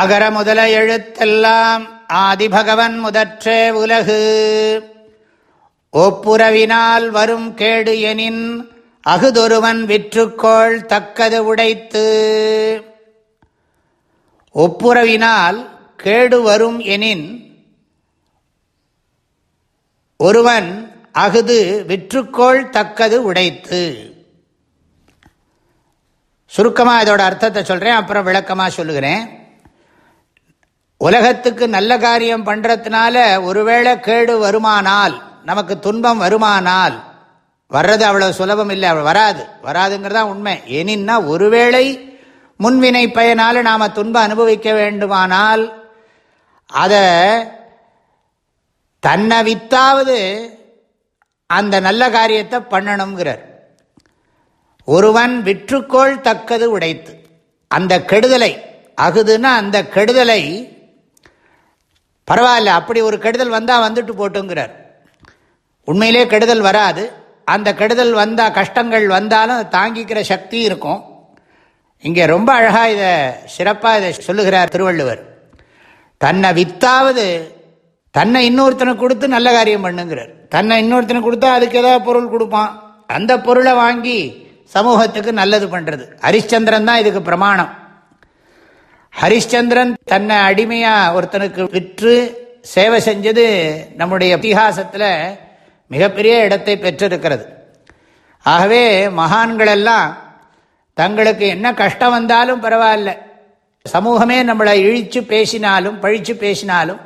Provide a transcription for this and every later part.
அகர முதல எழுத்தெல்லாம் ஆதிபகவன் முதற்றே உலகு. ஒப்புரவினால் வரும் கேடு எனின் அகுதொருவன் விற்றுக்கோள் தக்கது உடைத்து. ஒப்புரவினால் கேடு வரும் எனின் ஒருவன் அகுது விற்றுக்கோள் தக்கது உடைத்து. சுருக்கமாக இதோட அர்த்தத்தை சொல்கிறேன் அப்புறம் விளக்கமாக சொல்லுகிறேன். உலகத்துக்கு நல்ல காரியம் பண்ணுறதுனால ஒருவேளை கேடு வருமானால் நமக்கு துன்பம் வருமானால் வர்றது அவ்வளவு சுலபம் இல்லை வராது. வராதுங்கிறதா உண்மை. ஏனின்னா ஒருவேளை முன்வினை பயனால் நாம் துன்பம் அனுபவிக்க வேண்டுமானால் அதை தன்னை வித்தாவது அந்த நல்ல காரியத்தை பண்ணணுங்கிறார். ஒருவன் விற்றுக்கோள் தக்கது உடைத்து அந்த கெடுதலை அகுதுன்னா அந்த கெடுதலை பரவாயில்ல அப்படி ஒரு கெடுதல் வந்தால் வந்துட்டு போட்டுங்கிறார். உண்மையிலே கெடுதல் வராது. அந்த கெடுதல் வந்தால் கஷ்டங்கள் வந்தாலும் தாங்கிக்கிற சக்தி இருக்கும். இங்கே ரொம்ப அழகாக இதை சிறப்பாக இதை சொல்லுகிறார் திருவள்ளுவர். தன்னை வித்தாவது தன்னை இன்னொருத்தனை கொடுத்து நல்ல காரியம் பண்ணுங்கிறார். தன்னை இன்னொருத்தனை கொடுத்தா அதுக்கு ஏதாவது பொருள் கொடுப்பான். அந்த பொருளை வாங்கி சமூகத்துக்கு நல்லது பண்ணுறது ஹரிச்சந்திரன் தான் இதுக்கு பிரமாணம். ஹரிஷ்சந்திரன் தன்னை அடிமையா ஒருத்தனுக்கு விற்று சேவை செஞ்சது நம்முடைய இத்திஹாசத்தில் மிகப்பெரிய இடத்தை பெற்றிருக்கிறது. ஆகவே மகான்கள் எல்லாம் தங்களுக்கு என்ன கஷ்டம் வந்தாலும் பரவாயில்ல. சமூகமே நம்மளை இழிச்சு பேசினாலும் பழிச்சு பேசினாலும்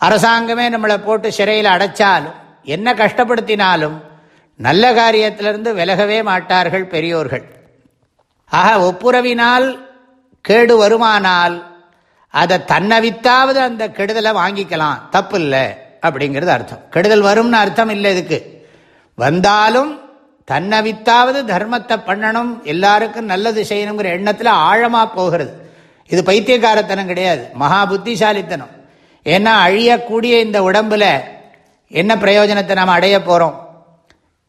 அரசாங்கமே நம்மளை போட்டு சிறையில் அடைச்சாலும் என்ன கஷ்டப்படுத்தினாலும் நல்ல காரியத்திலிருந்து விலகவே மாட்டார்கள் பெரியோர்கள். ஆக ஒப்புரவினால் கேடு வருமானால் அதை தன்னை வித்தாவது அந்த கெடுதலை வாங்கிக்கலாம். தப்பு இல்லை அப்படிங்கிறது அர்த்தம். கெடுதல் வரும்னு அர்த்தம் இல்லை இதுக்கு. வந்தாலும் தன்னை வித்தாவது தர்மத்தை பண்ணணும் எல்லாருக்கும் நல்லது செய்யணுங்கிற எண்ணத்தில் ஆழமாக போகிறது. இது பைத்தியக்காரத்தனம் கிடையாது. மகா புத்திசாலித்தனம். ஏன்னா அழியக்கூடிய இந்த உடம்பில் என்ன பிரயோஜனத்தை நாம் அடைய போகிறோம்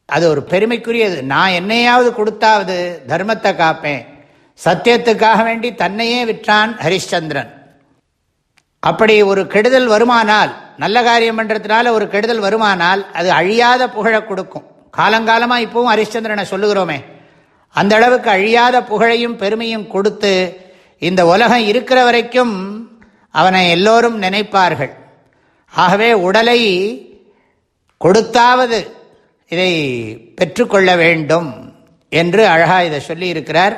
அது ஒரு பெருமைக்குரியது. நான் என்னையாவது கொடுத்தாவது தர்மத்தை காப்பேன். சத்தியத்துக்காக வேண்டி தன்னையே விற்றான் ஹரிஷ்சந்திரன். அப்படி ஒரு கெடுதல் வருமானால் நல்ல காரியம் பண்ணுறதுனால ஒரு கெடுதல் வருமானால் அது அழியாத புகழை கொடுக்கும். காலங்காலமாக இப்பவும் ஹரிஷ்சந்திரனை சொல்லுகிறோமே. அந்த அளவுக்கு அழியாத புகழையும் பெருமையும் கொடுத்து இந்த உலகம் இருக்கிற வரைக்கும் அவனை எல்லோரும் நினைப்பார்கள். ஆகவே உடலை கொடுத்தாவது இதை பெற்றுக்கொள்ள வேண்டும் என்று அழகா இதை சொல்லி இருக்கிறார்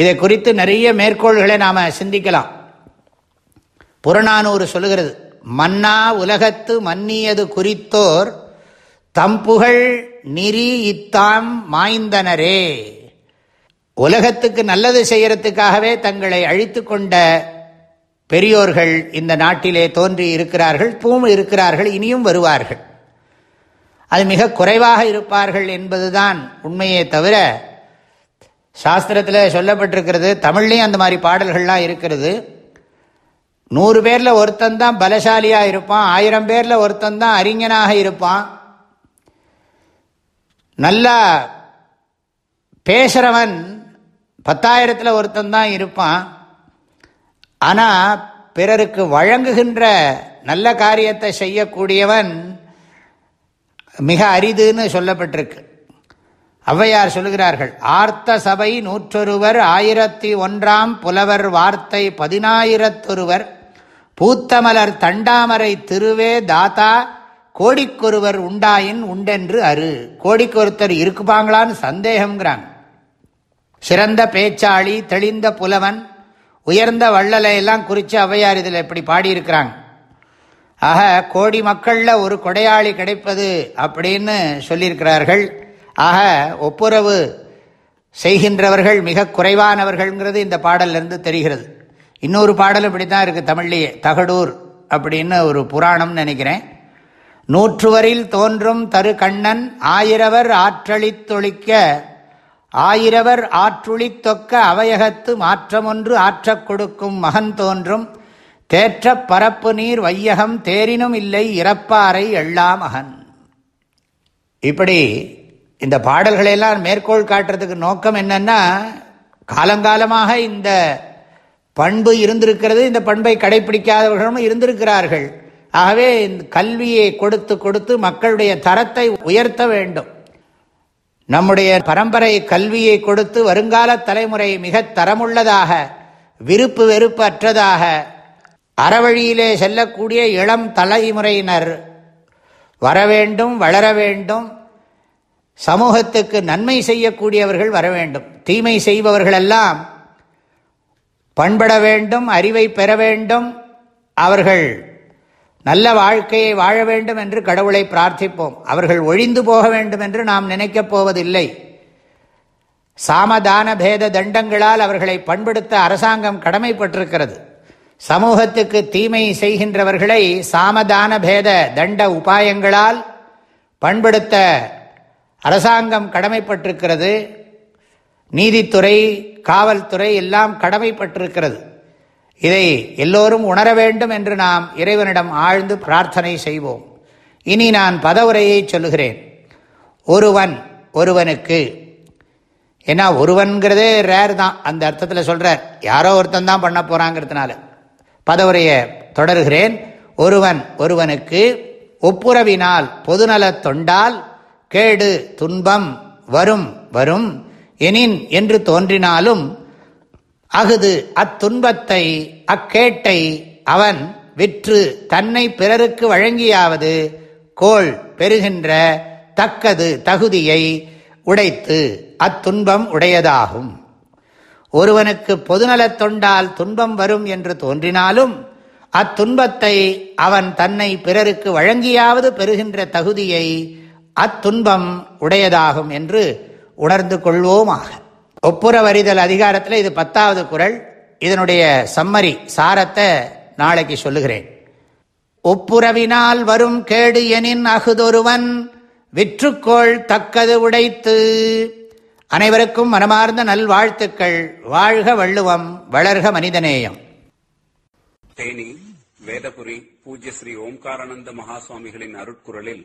இதை குறித்து நிறைய மேற்கோள்களை நாம் சிந்திக்கலாம். புறநானூறு சொல்லுகிறது மன்னா உலகத்து மன்னியது குறித்தோர் தம்புகழ் நிரி இத்தாம் மாய்ந்தனரே. உலகத்துக்கு நல்லது செய்யறதுக்காகவே தங்களை அழித்து கொண்ட பெரியோர்கள் இந்த நாட்டிலே தோன்றி இருக்கிறார்கள் பூம் இருக்கிறார்கள் இனியும் வருவார்கள். அது மிக குறைவாக இருப்பார்கள் என்பதுதான் உண்மையே தவிர சாஸ்திரத்தில் சொல்லப்பட்டிருக்கிறது தமிழ்லேயும் அந்த மாதிரி பாடல்கள்லாம் இருக்கிறது நூறு பேரில் ஒருத்தன் தான் பலசாலியாக இருப்பான் ஆயிரம் பேரில் ஒருத்தன் தான் அறிஞனாக இருப்பான். நல்லா பேசுகிறவன் பத்தாயிரத்தில் ஒருத்தன் தான் இருப்பான். ஆனால் பிறருக்கு வழங்குகின்ற நல்ல காரியத்தை செய்யக்கூடியவன் மிக அரிதுன்னு சொல்லப்பட்டிருக்கு. ஔவையார் சொல்லுகிறார்கள் ஆர்த்த சபை நூற்றொருவர் ஆயிரத்தி ஒன்றாம் புலவர் வார்த்தை பதினாயிரத்தொருவர் பூத்தமலர் தண்டாமரை திருவே தாத்தா கோடிக்கொருவர் உண்டாயின் உண்டென்று அரு. கோடிக்கொருத்தர் இருக்குப்பாங்களான்னு சந்தேகங்கிறாங்க சிறந்த பேச்சாளி தெளிந்த புலவன் உயர்ந்த வள்ளலை எல்லாம் குறித்து ஔவையார் இதில் இப்படி பாடியிருக்கிறாங்க. ஆக கோடி மக்களில் ஒரு கொடையாளி கிடைப்பது அப்படின்னு சொல்லியிருக்கிறார்கள். ஆக ஒப்புரவு செய்கின்றவர்கள் மிக குறைவானவர்கள்ங்கிறது இந்த பாடல்லேருந்து தெரிகிறது. இன்னொரு பாடலும் இப்படி தான் இருக்குது தமிழ்லேயே தகடூர் அப்படின்னு ஒரு புராணம்னு நினைக்கிறேன். நூற்றுவரில் தோன்றும் தரு கண்ணன் ஆயிரவர் ஆற்றளித்தொழிக்க ஆயிரவர் ஆற்றுளித்தொக்க அவையகத்து மாற்றமொன்று ஆற்றக் கொடுக்கும் மகன் தோன்றும் தேற்ற பரப்பு நீர் வையகம் தேரினும் இல்லை இறப்பாறை எள்ளா மகன் இப்படி இந்த பாடல்களையெல்லாம் மேற்கோள் காட்டுறதுக்கு நோக்கம் என்னன்னா காலங்காலமாக இந்த பண்பு இருந்திருக்கிறது இந்த பண்பை கடைபிடிக்காதவர்களும் இருந்திருக்கிறார்கள். ஆகவே இந்த கல்வியை கொடுத்து கொடுத்து மக்களுடைய தரத்தை உயர்த்த வேண்டும். நம்முடைய பரம்பரை கல்வியை கொடுத்து வருங்கால தலைமுறை மிக தரமுள்ளதாக விருப்பு வெறுப்பு அற்றதாக அறவழியிலே செல்லக்கூடிய இளம் தலைமுறையினர் வர வேண்டும் வளர வேண்டும் சமூகத்துக்கு நன்மை செய்யக்கூடியவர்கள் வர வேண்டும். தீமை செய்பவர்களெல்லாம் பண்பட வேண்டும் அறிவை பெற வேண்டும். அவர்கள் நல்ல வாழ்க்கையை வாழ வேண்டும் என்று கடவுளை பிரார்த்திப்போம். அவர்கள் ஒழிந்து போக வேண்டும் என்று நாம் நினைக்கப் போவதில்லை. சாமதான பேத தண்டங்களால் அவர்களை பண்படுத்த அரசாங்கம் கடமைப்பட்டிருக்கிறது. சமூகத்துக்கு தீமை செய்கின்றவர்களை சாமதான பேத தண்ட உபாயங்களால் பண்படுத்த அரசாங்கம் கடமைப்பட்டிருக்கிறது. நீதித்துறை காவல்துறை எல்லாம் கடமைப்பட்டிருக்கிறது. இதை எல்லோரும் உணர வேண்டும் என்று நாம் இறைவனிடம் ஆழ்ந்து பிரார்த்தனை செய்வோம். இனி நான் பதவுரையை சொல்லுகிறேன். ஒருவன் ஒருவனுக்கு ஏன்னா ஒருவன்கிறதே ரேர் தான். அந்த அர்த்தத்தில் சொல்கிறார் யாரோ ஒருத்தன் தான் பண்ண போகிறாங்கிறதுனால பதவுரையை தொடர்கிறேன். ஒருவன் ஒருவனுக்கு ஒப்புரவினால் பொதுநலத் தொண்டால் கேடு துன்பம் வரும் வரும். எனின் என்று தோன்றினாலும் அகுது அத்துன்பத்தை அக்கேட்டை அவன் விற்று தன்னை பிறருக்கு வழங்கியாவது கோள் பெறுகின்ற தக்கது தகுதியை உடைத்து அத்துன்பம் உடையதாகும். ஒருவனுக்கு பொதுநலத் தொண்டால் துன்பம் வரும் என்று தோன்றினாலும் அத்துன்பத்தை அவன் தன்னை பிறருக்கு வழங்கியாவது பெறுகின்ற தகுதியை அத்துன்பம் உடையதாகும் என்று உணர்ந்து கொள்வோமாக. ஒப்புரவறிதல் அதிகாரத்தில் இது பத்தாவது குரல். இதனுடைய சம்மரி சாரத்தை நாளைக்கு சொல்லுகிறேன். ஒப்புரவினால் வரும் கேடு எனின் அகுதொருவன் விற்றுக்கோள் தக்கது உடைத்து. அனைவருக்கும் மனமார்ந்த நல்வாழ்த்துக்கள். வாழ்க வள்ளுவம் வளர்க மனிதநேயம். தேனி வேதபுரி பூஜ்ய ஸ்ரீ ஓம்காரானந்த மகாசுவாமிகளின் அருட்குரலில்